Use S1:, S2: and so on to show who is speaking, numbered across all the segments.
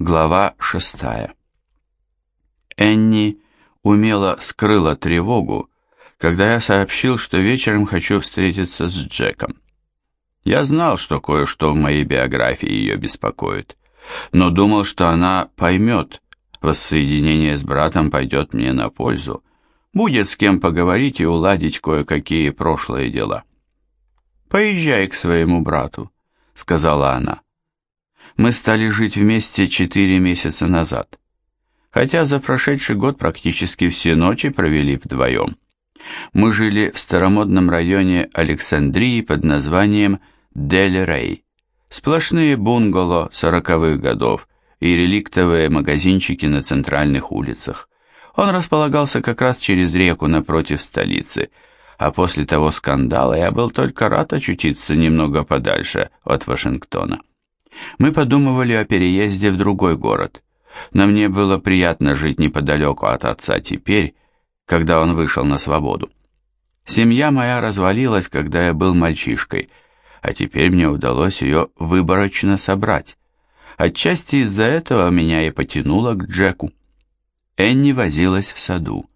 S1: Глава шестая. Энни умело скрыла тревогу, когда я сообщил, что вечером хочу встретиться с Джеком. Я знал, что кое-что в моей биографии ее беспокоит, но думал, что она поймет, воссоединение с братом пойдет мне на пользу, будет с кем поговорить и уладить кое-какие прошлые дела. «Поезжай к своему брату», — сказала она. Мы стали жить вместе четыре месяца назад, хотя за прошедший год практически все ночи провели вдвоем. Мы жили в старомодном районе Александрии под названием Дель-Рей. Сплошные бунгало сороковых годов и реликтовые магазинчики на центральных улицах. Он располагался как раз через реку напротив столицы, а после того скандала я был только рад очутиться немного подальше от Вашингтона. Мы подумывали о переезде в другой город, но мне было приятно жить неподалеку от отца теперь, когда он вышел на свободу. Семья моя развалилась, когда я был мальчишкой, а теперь мне удалось ее выборочно собрать. Отчасти из-за этого меня и потянуло к Джеку. Энни возилась в саду.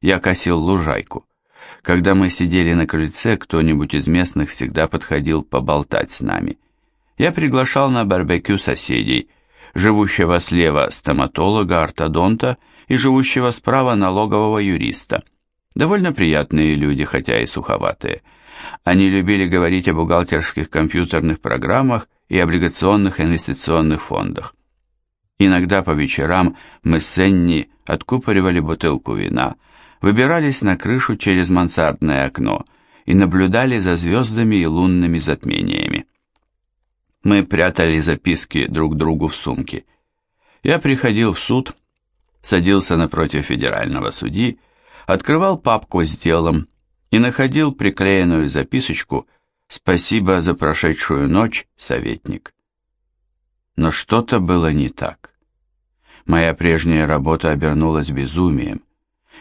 S1: Я косил лужайку. Когда мы сидели на крыльце, кто-нибудь из местных всегда подходил поболтать с нами я приглашал на барбекю соседей, живущего слева стоматолога, ортодонта и живущего справа налогового юриста. Довольно приятные люди, хотя и суховатые. Они любили говорить о бухгалтерских компьютерных программах и облигационных инвестиционных фондах. Иногда по вечерам мы с Энни откупоривали бутылку вина, выбирались на крышу через мансардное окно и наблюдали за звездами и лунными затмениями. Мы прятали записки друг другу в сумке. Я приходил в суд, садился напротив федерального судьи, открывал папку с делом и находил приклеенную записочку «Спасибо за прошедшую ночь, советник». Но что-то было не так. Моя прежняя работа обернулась безумием,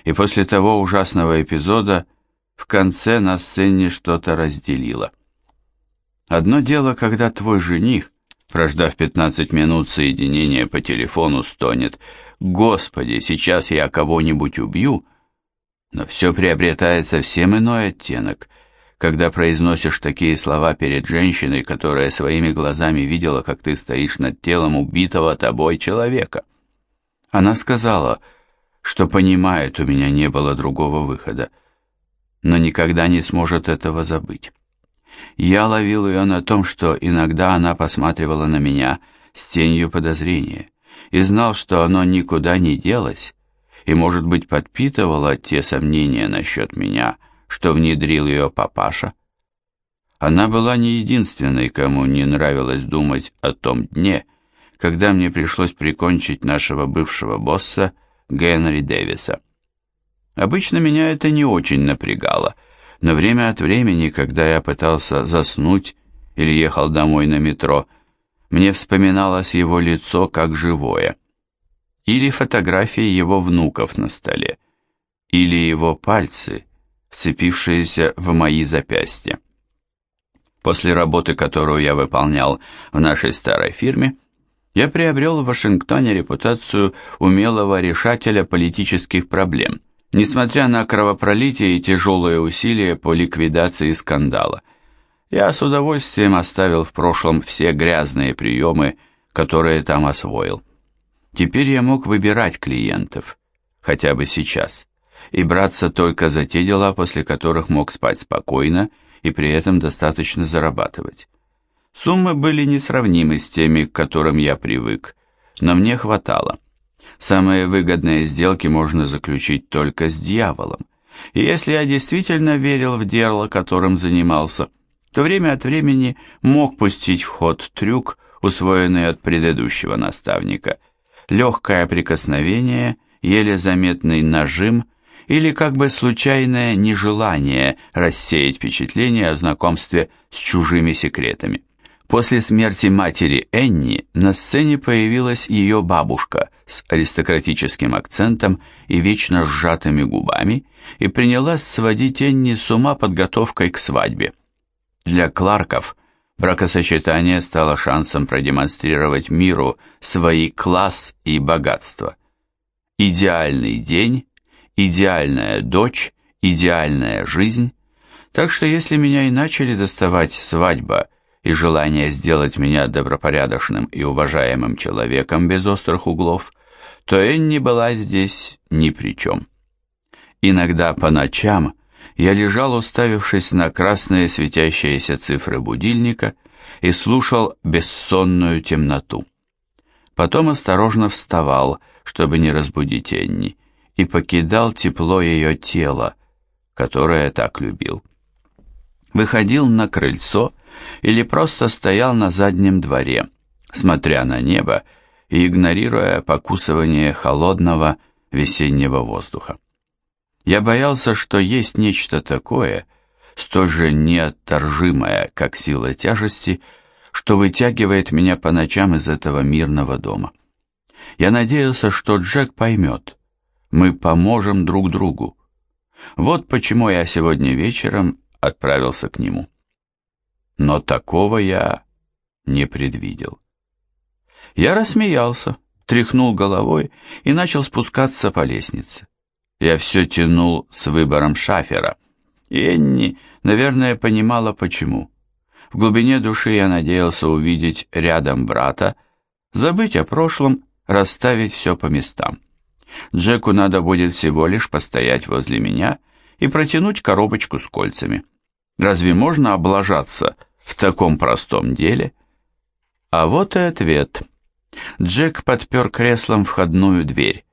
S1: и после того ужасного эпизода в конце на сцене что-то разделило. Одно дело, когда твой жених, прождав 15 минут соединения по телефону, стонет «Господи, сейчас я кого-нибудь убью», но все приобретает совсем иной оттенок, когда произносишь такие слова перед женщиной, которая своими глазами видела, как ты стоишь над телом убитого тобой человека. Она сказала, что понимает, у меня не было другого выхода, но никогда не сможет этого забыть. Я ловил ее на том, что иногда она посматривала на меня с тенью подозрения и знал, что оно никуда не делось и, может быть, подпитывало те сомнения насчет меня, что внедрил ее папаша. Она была не единственной, кому не нравилось думать о том дне, когда мне пришлось прикончить нашего бывшего босса Генри Дэвиса. Обычно меня это не очень напрягало — но время от времени, когда я пытался заснуть или ехал домой на метро, мне вспоминалось его лицо как живое. Или фотографии его внуков на столе, или его пальцы, вцепившиеся в мои запястья. После работы, которую я выполнял в нашей старой фирме, я приобрел в Вашингтоне репутацию умелого решателя политических проблем – несмотря на кровопролитие и тяжелые усилия по ликвидации скандала. Я с удовольствием оставил в прошлом все грязные приемы, которые там освоил. Теперь я мог выбирать клиентов, хотя бы сейчас, и браться только за те дела, после которых мог спать спокойно и при этом достаточно зарабатывать. Суммы были несравнимы с теми, к которым я привык, но мне хватало. Самые выгодные сделки можно заключить только с дьяволом. И если я действительно верил в дело, которым занимался, то время от времени мог пустить в ход трюк, усвоенный от предыдущего наставника. Легкое прикосновение, еле заметный нажим или как бы случайное нежелание рассеять впечатление о знакомстве с чужими секретами. После смерти матери Энни на сцене появилась ее бабушка с аристократическим акцентом и вечно сжатыми губами и принялась сводить Энни с ума подготовкой к свадьбе. Для Кларков Бракосочетание стало шансом продемонстрировать миру свои класс и богатство. Идеальный день, идеальная дочь, идеальная жизнь. Так что если меня и начали доставать свадьба и желание сделать меня добропорядочным и уважаемым человеком без острых углов, то Энни была здесь ни при чем. Иногда по ночам я лежал, уставившись на красные светящиеся цифры будильника и слушал бессонную темноту. Потом осторожно вставал, чтобы не разбудить Энни, и покидал тепло ее тела, которое так любил. Выходил на крыльцо или просто стоял на заднем дворе, смотря на небо и игнорируя покусывание холодного весеннего воздуха. Я боялся, что есть нечто такое, столь же неотторжимое, как сила тяжести, что вытягивает меня по ночам из этого мирного дома. Я надеялся, что Джек поймет. Мы поможем друг другу. Вот почему я сегодня вечером отправился к нему. Но такого я не предвидел. Я рассмеялся, тряхнул головой и начал спускаться по лестнице. Я все тянул с выбором шафера. Энни, наверное, понимала почему. В глубине души я надеялся увидеть рядом брата, забыть о прошлом, расставить все по местам. Джеку надо будет всего лишь постоять возле меня и протянуть коробочку с кольцами. Разве можно облажаться в таком простом деле? А вот и ответ. Джек подпер креслом входную дверь.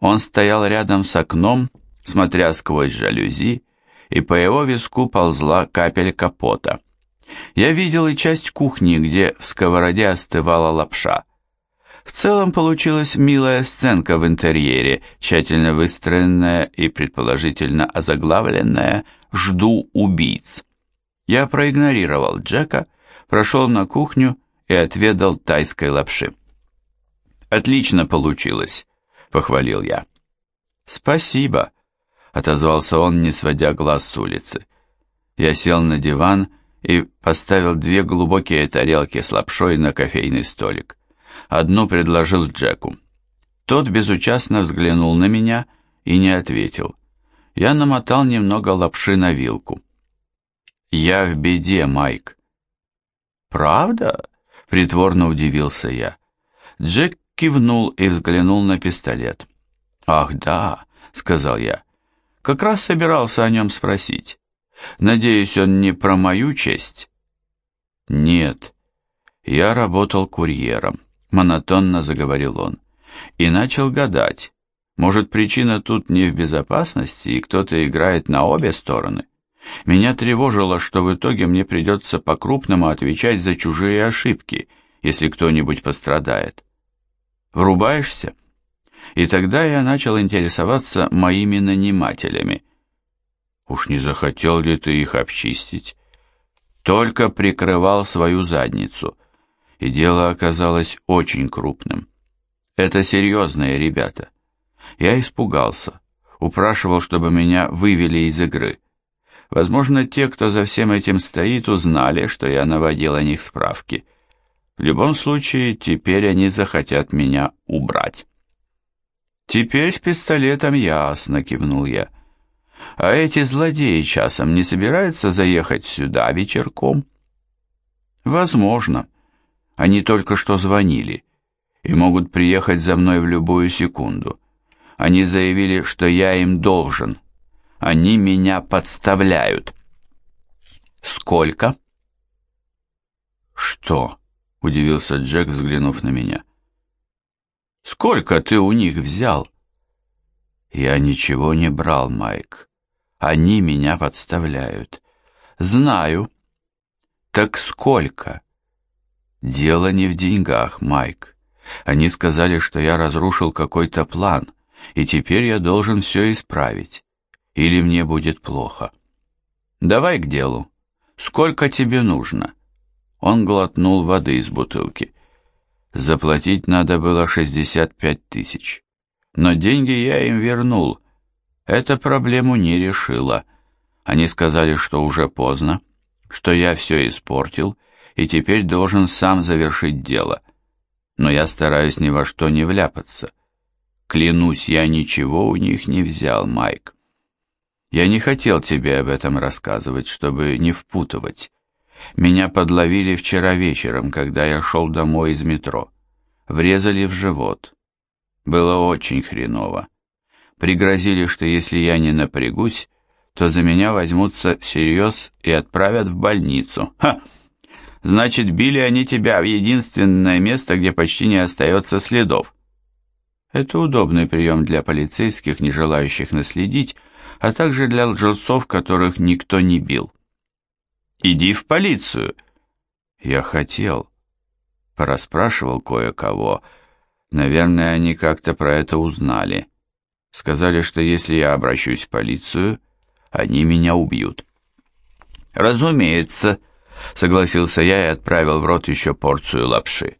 S1: Он стоял рядом с окном, смотря сквозь жалюзи, и по его виску ползла капелька пота. Я видел и часть кухни, где в сковороде остывала лапша. В целом получилась милая сценка в интерьере, тщательно выстроенная и предположительно озаглавленная «Жду убийц». Я проигнорировал Джека, прошел на кухню и отведал тайской лапши. Отлично получилось. — похвалил я. «Спасибо», — отозвался он, не сводя глаз с улицы. Я сел на диван и поставил две глубокие тарелки с лапшой на кофейный столик. Одну предложил Джеку. Тот безучастно взглянул на меня и не ответил. Я намотал немного лапши на вилку. «Я в беде, Майк». «Правда?» — притворно удивился я. Джек кивнул и взглянул на пистолет. «Ах, да», — сказал я, — «как раз собирался о нем спросить. Надеюсь, он не про мою честь?» «Нет, я работал курьером», — монотонно заговорил он, и начал гадать, может, причина тут не в безопасности, и кто-то играет на обе стороны? Меня тревожило, что в итоге мне придется по-крупному отвечать за чужие ошибки, если кто-нибудь пострадает. Врубаешься? И тогда я начал интересоваться моими нанимателями. Уж не захотел ли ты их обчистить? Только прикрывал свою задницу, и дело оказалось очень крупным. Это серьезные ребята. Я испугался, упрашивал, чтобы меня вывели из игры. Возможно, те, кто за всем этим стоит, узнали, что я наводил о них справки — в любом случае, теперь они захотят меня убрать. Теперь с пистолетом ясно, кивнул я. А эти злодеи часом не собираются заехать сюда вечерком? Возможно. Они только что звонили и могут приехать за мной в любую секунду. Они заявили, что я им должен. Они меня подставляют. Сколько? Что? — удивился Джек, взглянув на меня. «Сколько ты у них взял?» «Я ничего не брал, Майк. Они меня подставляют». «Знаю». «Так сколько?» «Дело не в деньгах, Майк. Они сказали, что я разрушил какой-то план, и теперь я должен все исправить. Или мне будет плохо». «Давай к делу. Сколько тебе нужно?» Он глотнул воды из бутылки. Заплатить надо было 65 тысяч. Но деньги я им вернул. Это проблему не решило. Они сказали, что уже поздно, что я все испортил, и теперь должен сам завершить дело. Но я стараюсь ни во что не вляпаться. Клянусь, я ничего у них не взял, Майк. Я не хотел тебе об этом рассказывать, чтобы не впутывать. Меня подловили вчера вечером, когда я шел домой из метро. Врезали в живот. Было очень хреново. Пригрозили, что если я не напрягусь, то за меня возьмутся всерьез и отправят в больницу. Ха! Значит, били они тебя в единственное место, где почти не остается следов. Это удобный прием для полицейских, не желающих наследить, а также для лжецов, которых никто не бил. Иди в полицию. Я хотел. Порасспрашивал кое-кого. Наверное, они как-то про это узнали. Сказали, что если я обращусь в полицию, они меня убьют. Разумеется, согласился я и отправил в рот еще порцию лапши.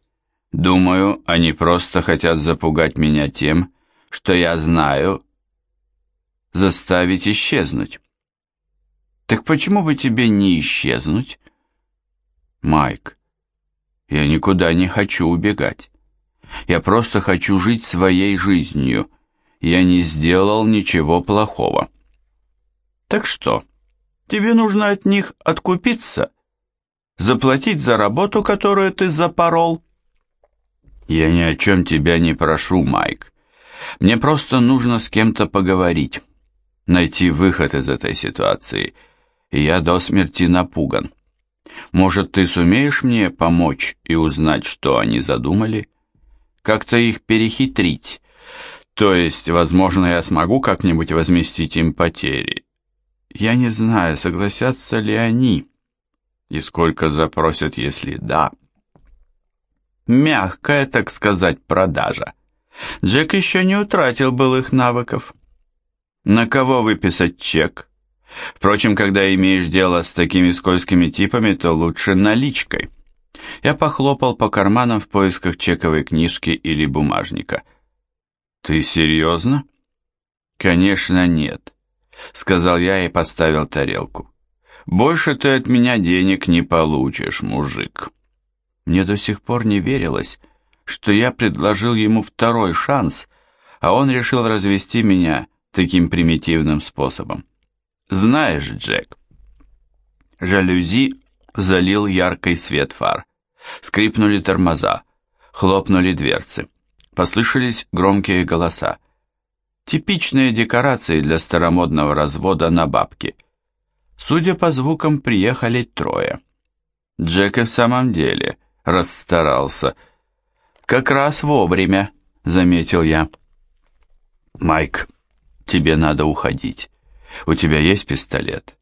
S1: Думаю, они просто хотят запугать меня тем, что я знаю, заставить исчезнуть. Так почему бы тебе не исчезнуть? Майк, я никуда не хочу убегать. Я просто хочу жить своей жизнью. Я не сделал ничего плохого. Так что, тебе нужно от них откупиться? Заплатить за работу, которую ты запорол? Я ни о чем тебя не прошу, Майк. Мне просто нужно с кем-то поговорить, найти выход из этой ситуации — и я до смерти напуган. Может, ты сумеешь мне помочь и узнать, что они задумали? Как-то их перехитрить. То есть, возможно, я смогу как-нибудь возместить им потери. Я не знаю, согласятся ли они, и сколько запросят, если да. Мягкая, так сказать, продажа. Джек еще не утратил былых навыков. На кого выписать чек? Впрочем, когда имеешь дело с такими скользкими типами, то лучше наличкой. Я похлопал по карманам в поисках чековой книжки или бумажника. «Ты серьезно?» «Конечно нет», — сказал я и поставил тарелку. «Больше ты от меня денег не получишь, мужик». Мне до сих пор не верилось, что я предложил ему второй шанс, а он решил развести меня таким примитивным способом. Знаешь, Джек. Жалюзи залил яркий свет фар. Скрипнули тормоза, хлопнули дверцы. Послышались громкие голоса. Типичные декорации для старомодного развода на бабки. Судя по звукам, приехали трое. Джек и в самом деле расстарался. «Как раз вовремя», — заметил я. «Майк, тебе надо уходить. У тебя есть пистолет?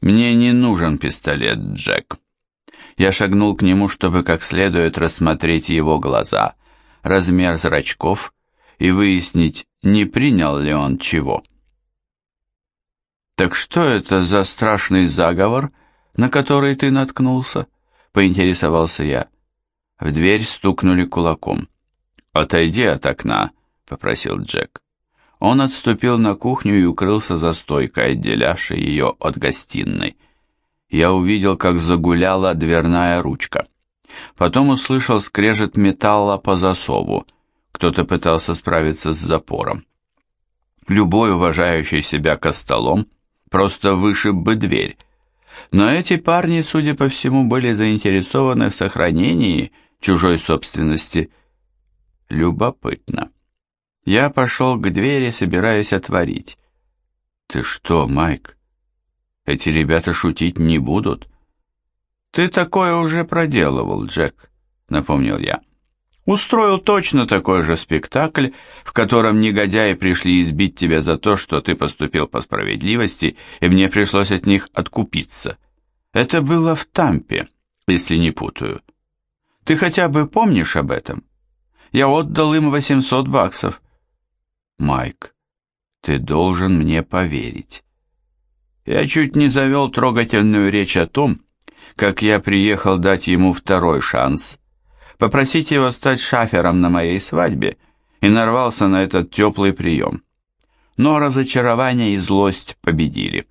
S1: Мне не нужен пистолет, Джек. Я шагнул к нему, чтобы как следует рассмотреть его глаза, размер зрачков и выяснить, не принял ли он чего. «Так что это за страшный заговор, на который ты наткнулся?» — поинтересовался я. В дверь стукнули кулаком. «Отойди от окна», — попросил Джек. Он отступил на кухню и укрылся за стойкой, отделявшей ее от гостиной. Я увидел, как загуляла дверная ручка. Потом услышал скрежет металла по засову. Кто-то пытался справиться с запором. Любой уважающий себя костолом просто вышиб бы дверь. Но эти парни, судя по всему, были заинтересованы в сохранении чужой собственности. Любопытно. Я пошел к двери, собираясь отворить. «Ты что, Майк? Эти ребята шутить не будут?» «Ты такое уже проделывал, Джек», — напомнил я. «Устроил точно такой же спектакль, в котором негодяи пришли избить тебя за то, что ты поступил по справедливости, и мне пришлось от них откупиться. Это было в Тампе, если не путаю. Ты хотя бы помнишь об этом? Я отдал им 800 баксов». Майк, ты должен мне поверить. Я чуть не завел трогательную речь о том, как я приехал дать ему второй шанс, попросить его стать шафером на моей свадьбе, и нарвался на этот теплый прием. Но разочарование и злость победили.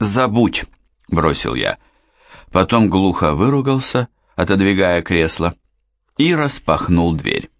S1: «Забудь», — бросил я. потом глухо выругался, отодвигая кресло, и распахнул дверь.